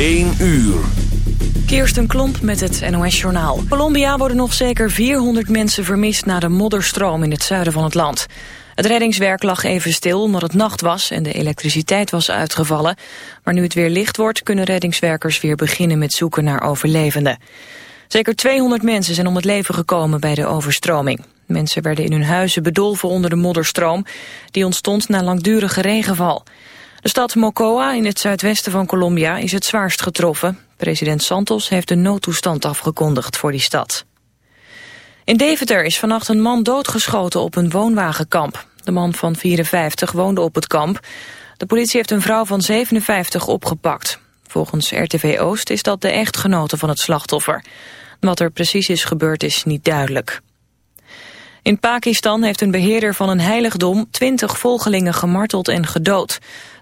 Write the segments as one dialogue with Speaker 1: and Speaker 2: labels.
Speaker 1: 1 uur.
Speaker 2: Kirsten Klomp met het NOS-journaal. Colombia worden nog zeker 400 mensen vermist na de modderstroom in het zuiden van het land. Het reddingswerk lag even stil omdat het nacht was en de elektriciteit was uitgevallen. Maar nu het weer licht wordt kunnen reddingswerkers weer beginnen met zoeken naar overlevenden. Zeker 200 mensen zijn om het leven gekomen bij de overstroming. Mensen werden in hun huizen bedolven onder de modderstroom. Die ontstond na langdurige regenval. De stad Mocoa in het zuidwesten van Colombia is het zwaarst getroffen. President Santos heeft de noodtoestand afgekondigd voor die stad. In Deventer is vannacht een man doodgeschoten op een woonwagenkamp. De man van 54 woonde op het kamp. De politie heeft een vrouw van 57 opgepakt. Volgens RTV Oost is dat de echtgenote van het slachtoffer. Wat er precies is gebeurd is niet duidelijk. In Pakistan heeft een beheerder van een heiligdom twintig volgelingen gemarteld en gedood.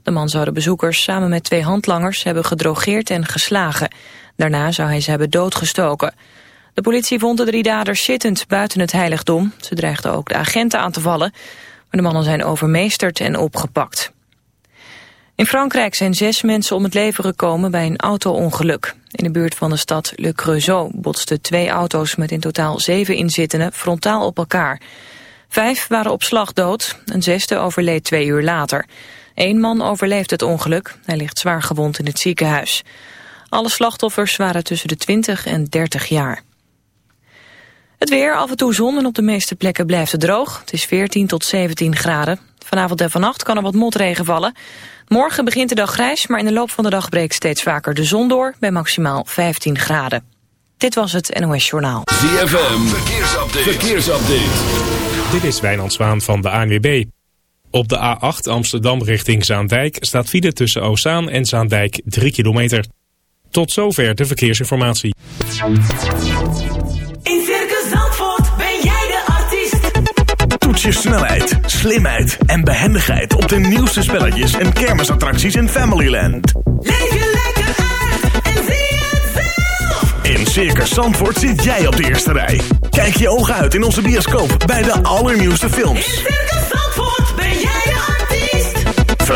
Speaker 2: De man zou de bezoekers samen met twee handlangers hebben gedrogeerd en geslagen. Daarna zou hij ze hebben doodgestoken. De politie vond de drie daders zittend buiten het heiligdom. Ze dreigden ook de agenten aan te vallen. Maar de mannen zijn overmeesterd en opgepakt. In Frankrijk zijn zes mensen om het leven gekomen bij een auto-ongeluk. In de buurt van de stad Le Creusot botsten twee auto's met in totaal zeven inzittenden frontaal op elkaar. Vijf waren op slag dood, een zesde overleed twee uur later. Eén man overleeft het ongeluk, hij ligt zwaar gewond in het ziekenhuis. Alle slachtoffers waren tussen de 20 en 30 jaar. Het weer, af en toe zon en op de meeste plekken blijft het droog. Het is 14 tot 17 graden. Vanavond en vannacht kan er wat motregen vallen. Morgen begint de dag grijs, maar in de loop van de dag breekt steeds vaker de zon door bij maximaal 15 graden. Dit was het NOS Journaal.
Speaker 1: ZFM, verkeersupdate. verkeersupdate.
Speaker 3: Dit is Wijnand Zwaan van de ANWB. Op de A8 Amsterdam richting Zaandijk staat file tussen Ozaan en Zaandijk 3 kilometer. Tot zover de verkeersinformatie.
Speaker 4: In Circus Zandvoort ben jij de artiest.
Speaker 5: Toets je snelheid, slimheid en behendigheid op de nieuwste spelletjes en kermisattracties in Familyland.
Speaker 4: Leef je lekker uit en zie het zelf.
Speaker 5: In Circus Zandvoort zit jij op de eerste rij. Kijk je ogen uit in onze bioscoop bij de allernieuwste films.
Speaker 4: In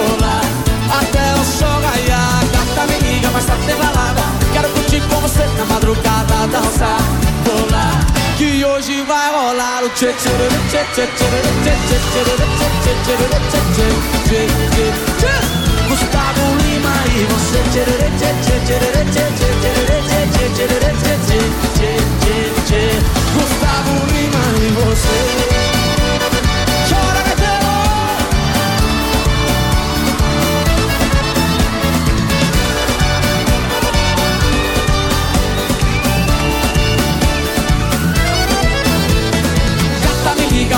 Speaker 6: até o sol raiar. Gata me liga, mas tá tem balada. Quero curtir com você na madrugada, dançar, rolar. Que hoje vai rolar o tchê tchê tchê tchê tchê tchê tchê tchê tchê tchê tchê tchê Gustavo Lima e você tchê tchê tchê tchê tchê tchê tchê tchê tchê tchê Gustavo Lima e você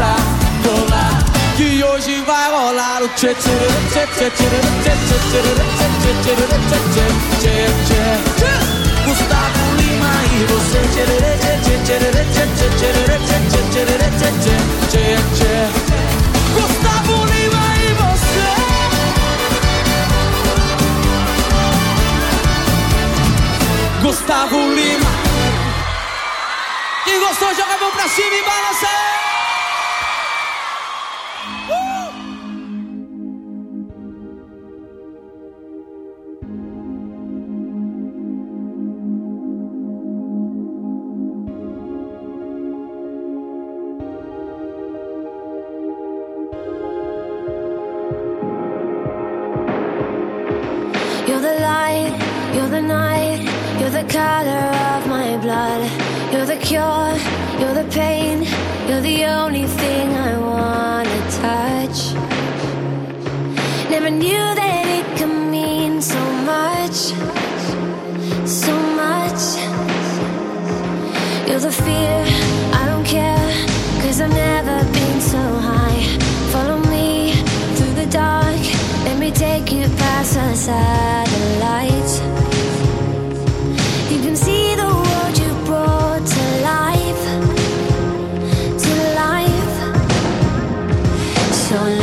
Speaker 6: dançar. Que hoje vai rolar o tchê tchê tchê tchê tchê tchê tchê tchê tchê tchê tchê tchê tchê Gustavo Lima e você tchê tchê tchê tchê tchê tchê tchê tchê tchê tchê Gustavo Lima e você Gustavo Lima Quem gostou joga a mão pra cima e balança aí.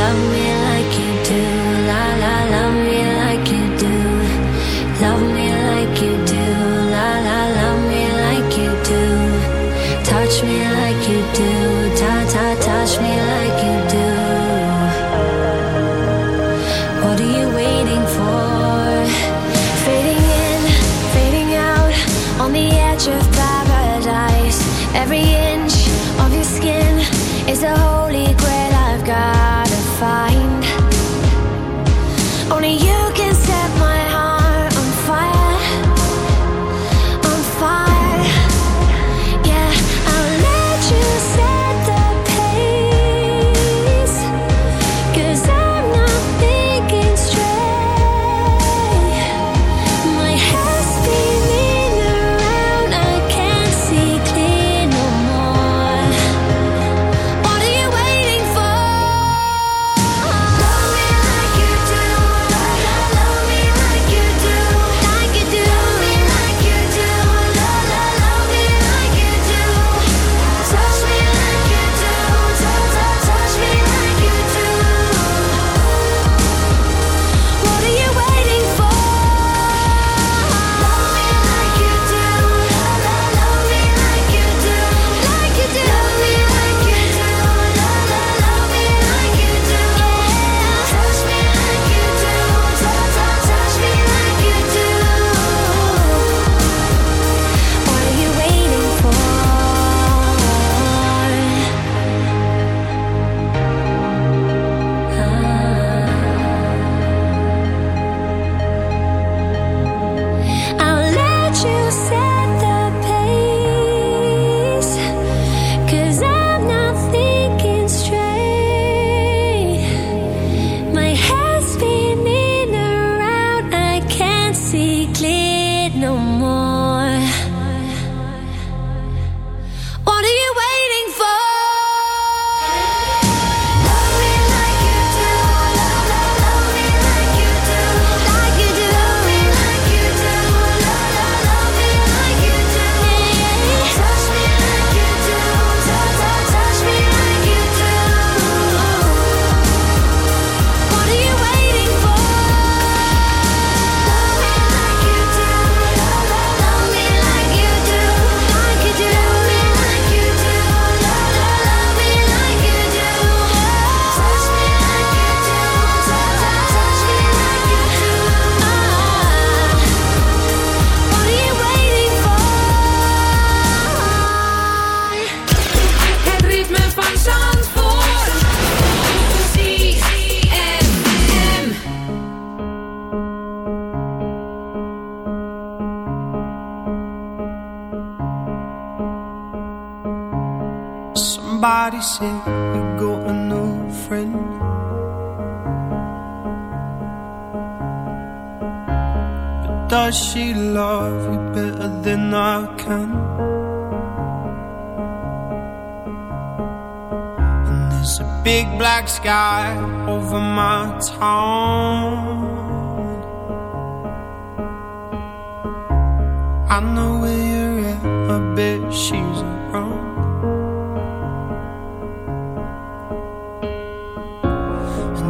Speaker 7: love with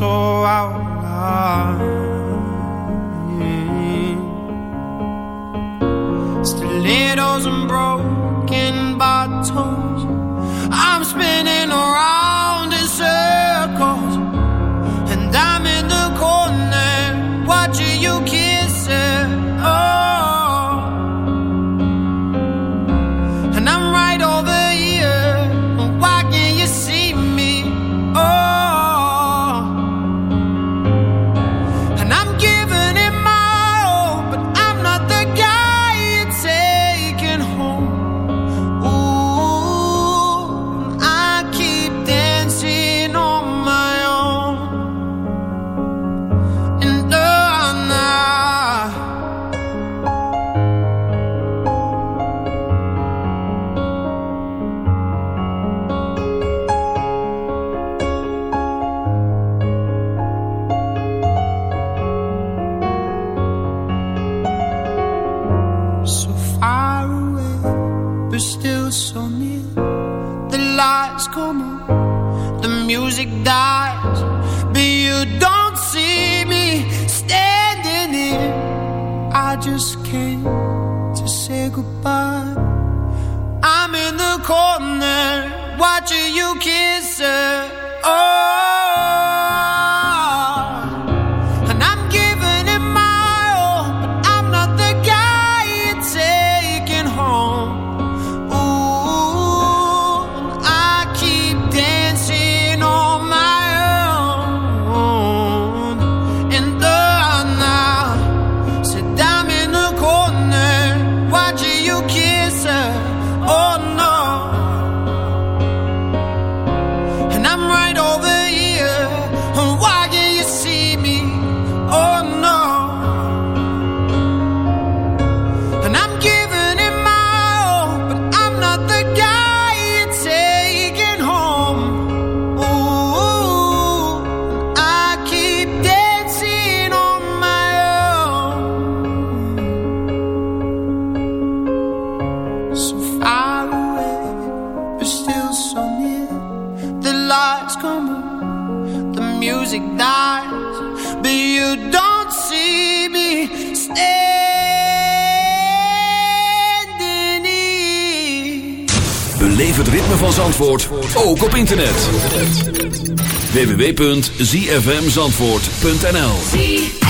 Speaker 8: so I
Speaker 1: www.zfmzandvoort.nl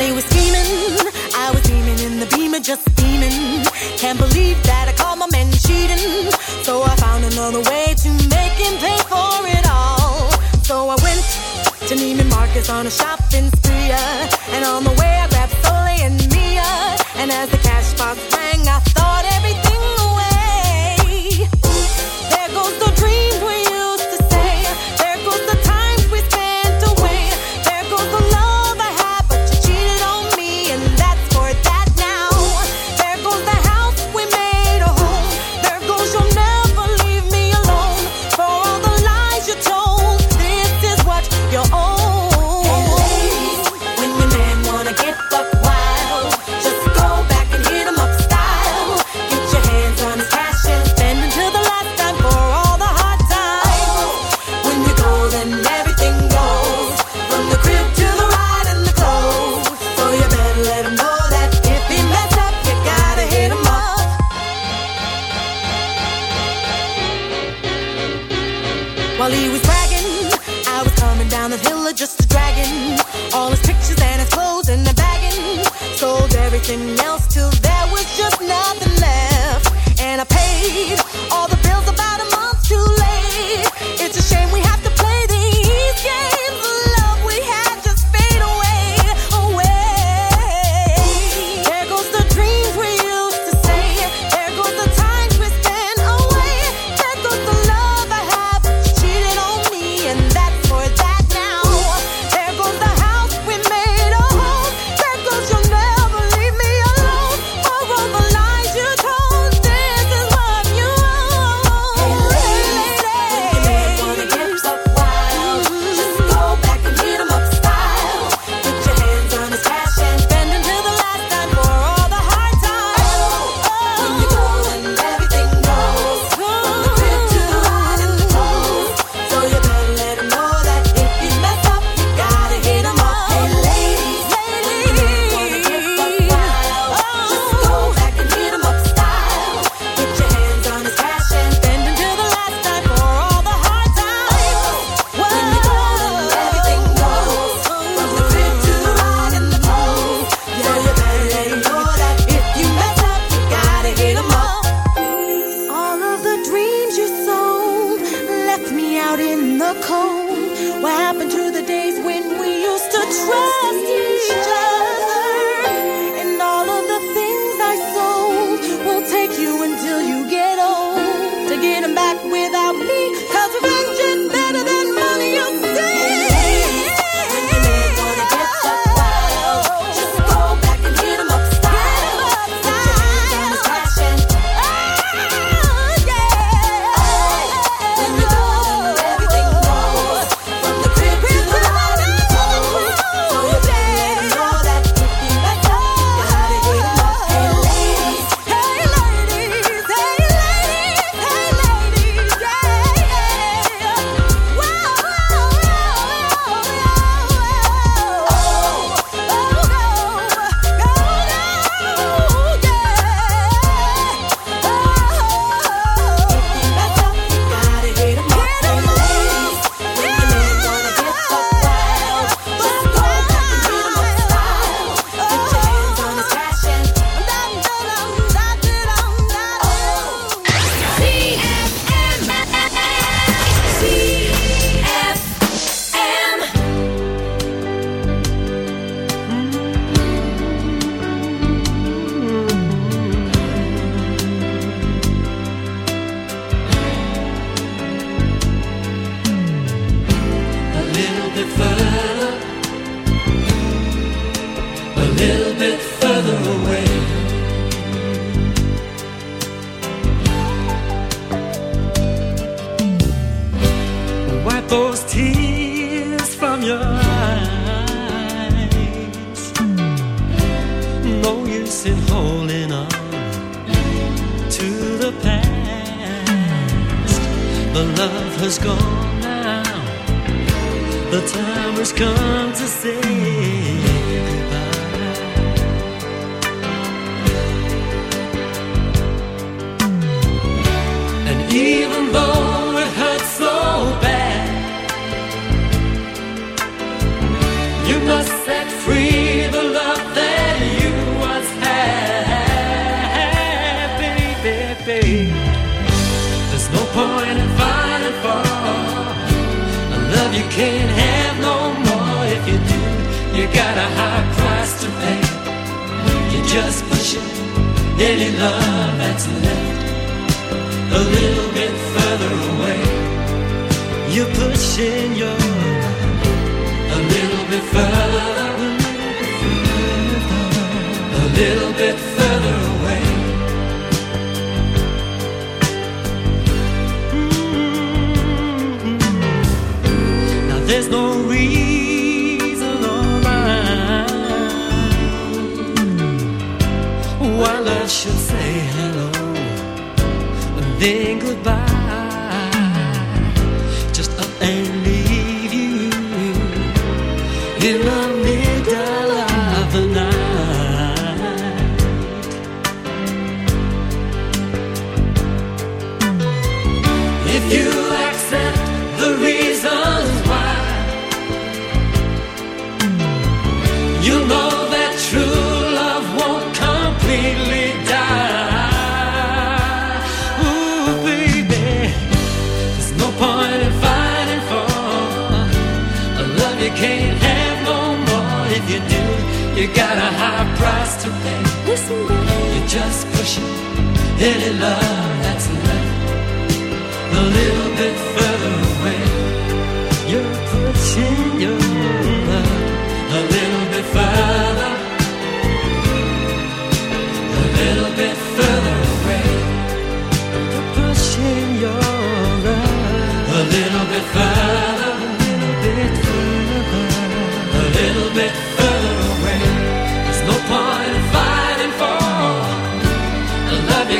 Speaker 9: I
Speaker 7: was scheming, I was steaming in the beamer, just steaming. Can't believe that I called my man cheating. So I found another way to make him pay for it all. So I went to Neiman Marcus on a shopping spree, uh, and on the way I grabbed Soleil and Mia, and as
Speaker 10: you're pushing your a little bit further, a little bit further away. Mm-hmm. Now there's no reason or why love should say hello and then goodbye. listen babe.
Speaker 11: Listen babe.
Speaker 10: You're just pushing any love that's left a little bit further away. You're pushing your love a little bit further. A little bit further away. You're pushing your love a little bit further. A little bit further. A little bit further away. There's no point.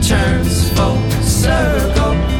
Speaker 12: turns full circle.